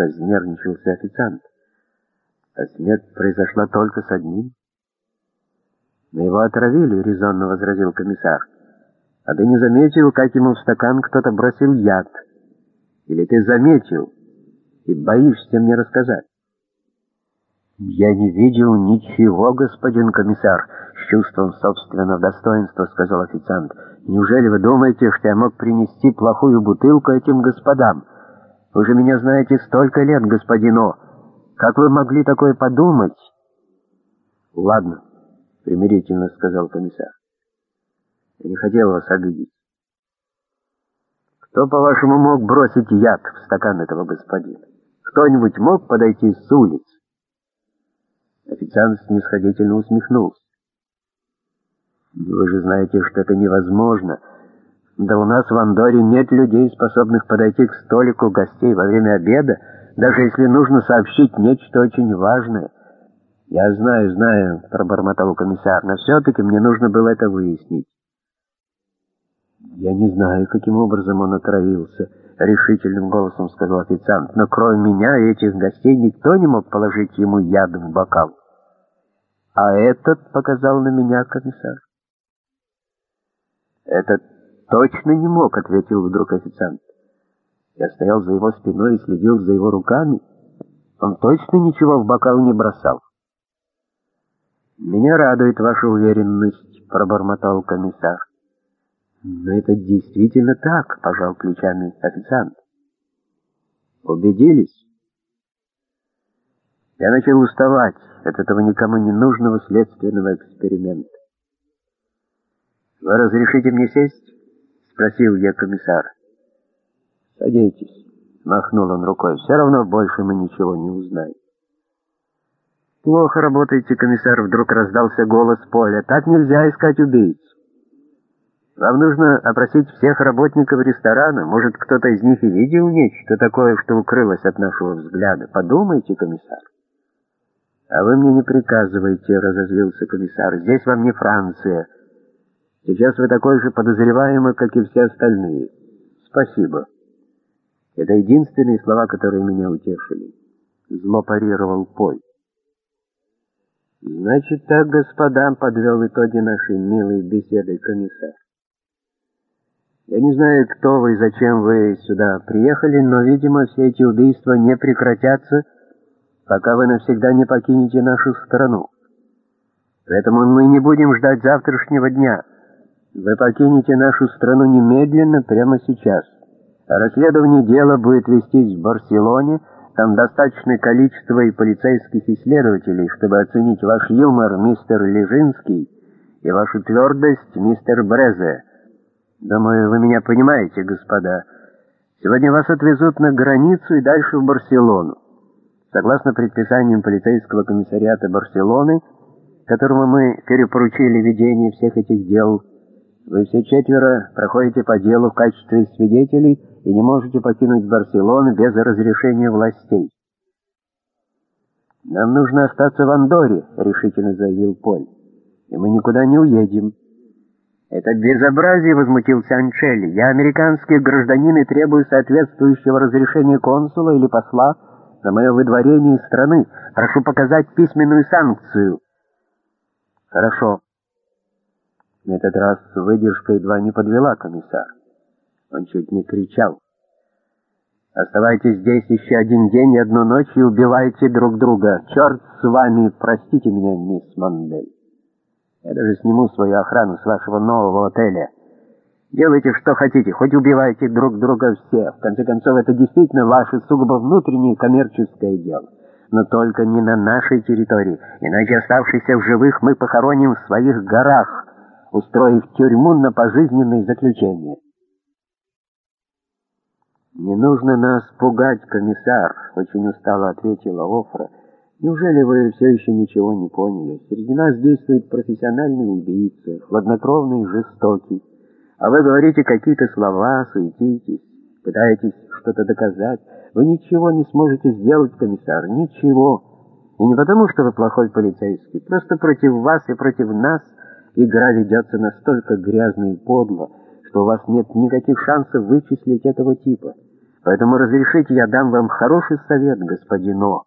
разнервничался официант. А смерть произошла только с одним. Но его отравили, резонно возразил комиссар. А ты не заметил, как ему в стакан кто-то бросил яд? Или ты заметил и боишься мне рассказать? «Я не видел ничего, господин комиссар», — с чувством собственного достоинства сказал официант. «Неужели вы думаете, что я мог принести плохую бутылку этим господам? Вы же меня знаете столько лет, господин О. Как вы могли такое подумать?» «Ладно», — примирительно сказал комиссар. «Я не хотел вас обидеть. Кто, по-вашему, мог бросить яд в стакан этого господина? Кто-нибудь мог подойти с улицы?» Официант снисходительно усмехнулся. «Вы же знаете, что это невозможно. Да у нас в Андоре нет людей, способных подойти к столику гостей во время обеда, даже если нужно сообщить нечто очень важное». «Я знаю, знаю», — пробормотал комиссар, — «но все-таки мне нужно было это выяснить». «Я не знаю, каким образом он отравился», — решительным голосом сказал официант, «но кроме меня и этих гостей никто не мог положить ему яд в бокал». А этот показал на меня комиссар. Этот точно не мог, ответил вдруг официант. Я стоял за его спиной и следил за его руками. Он точно ничего в бокал не бросал. «Меня радует ваша уверенность», — пробормотал комиссар. «Но это действительно так», — пожал плечами официант. «Убедились?» Я начал уставать от этого никому не нужного следственного эксперимента. «Вы разрешите мне сесть?» — спросил я комиссар. «Садитесь», — махнул он рукой. «Все равно больше мы ничего не узнаем». «Плохо работаете, комиссар», — вдруг раздался голос Поля. «Так нельзя искать убийц. Вам нужно опросить всех работников ресторана. Может, кто-то из них и видел нечто такое, что укрылось от нашего взгляда. Подумайте, комиссар». «А вы мне не приказывайте», — разозлился комиссар. «Здесь вам не Франция. Сейчас вы такой же подозреваемый, как и все остальные. Спасибо». Это единственные слова, которые меня утешили. Зло парировал Поль. «Значит так, господа», — подвел итоги нашей милой беседы комиссар. «Я не знаю, кто вы и зачем вы сюда приехали, но, видимо, все эти убийства не прекратятся, — пока вы навсегда не покинете нашу страну. Поэтому мы не будем ждать завтрашнего дня. Вы покинете нашу страну немедленно, прямо сейчас. Расследование дела будет вестись в Барселоне, там достаточное количество и полицейских исследователей, чтобы оценить ваш юмор, мистер Лежинский, и вашу твердость, мистер Брезе. Думаю, вы меня понимаете, господа. Сегодня вас отвезут на границу и дальше в Барселону. Согласно предписаниям полицейского комиссариата Барселоны, которому мы перепоручили ведение всех этих дел, вы все четверо проходите по делу в качестве свидетелей и не можете покинуть Барселону без разрешения властей. «Нам нужно остаться в Андоре», — решительно заявил Поль, — «и мы никуда не уедем». «Это безобразие», — возмутился Анчелли. «Я американский гражданин и требую соответствующего разрешения консула или посла, на мое выдворение из страны. Прошу показать письменную санкцию». «Хорошо». На этот раз выдержка едва не подвела комиссар. Он чуть не кричал. «Оставайтесь здесь еще один день и одну ночь и убивайте друг друга. Черт с вами, простите меня, мисс Мандель. Я даже сниму свою охрану с вашего нового отеля». Делайте, что хотите, хоть убивайте друг друга все. В конце концов, это действительно ваше сугубо внутреннее коммерческое дело. Но только не на нашей территории, иначе оставшихся в живых мы похороним в своих горах, устроив тюрьму на пожизненное заключение. «Не нужно нас пугать, комиссар», — очень устало ответила Офра. «Неужели вы все еще ничего не поняли? Среди нас действует профессиональный убийца, хладнокровный и жестокий. А вы говорите какие-то слова, суетитесь, пытаетесь что-то доказать. Вы ничего не сможете сделать, комиссар, ничего. И не потому, что вы плохой полицейский, просто против вас и против нас игра ведется настолько грязно и подло, что у вас нет никаких шансов вычислить этого типа. Поэтому разрешите я дам вам хороший совет, господин О.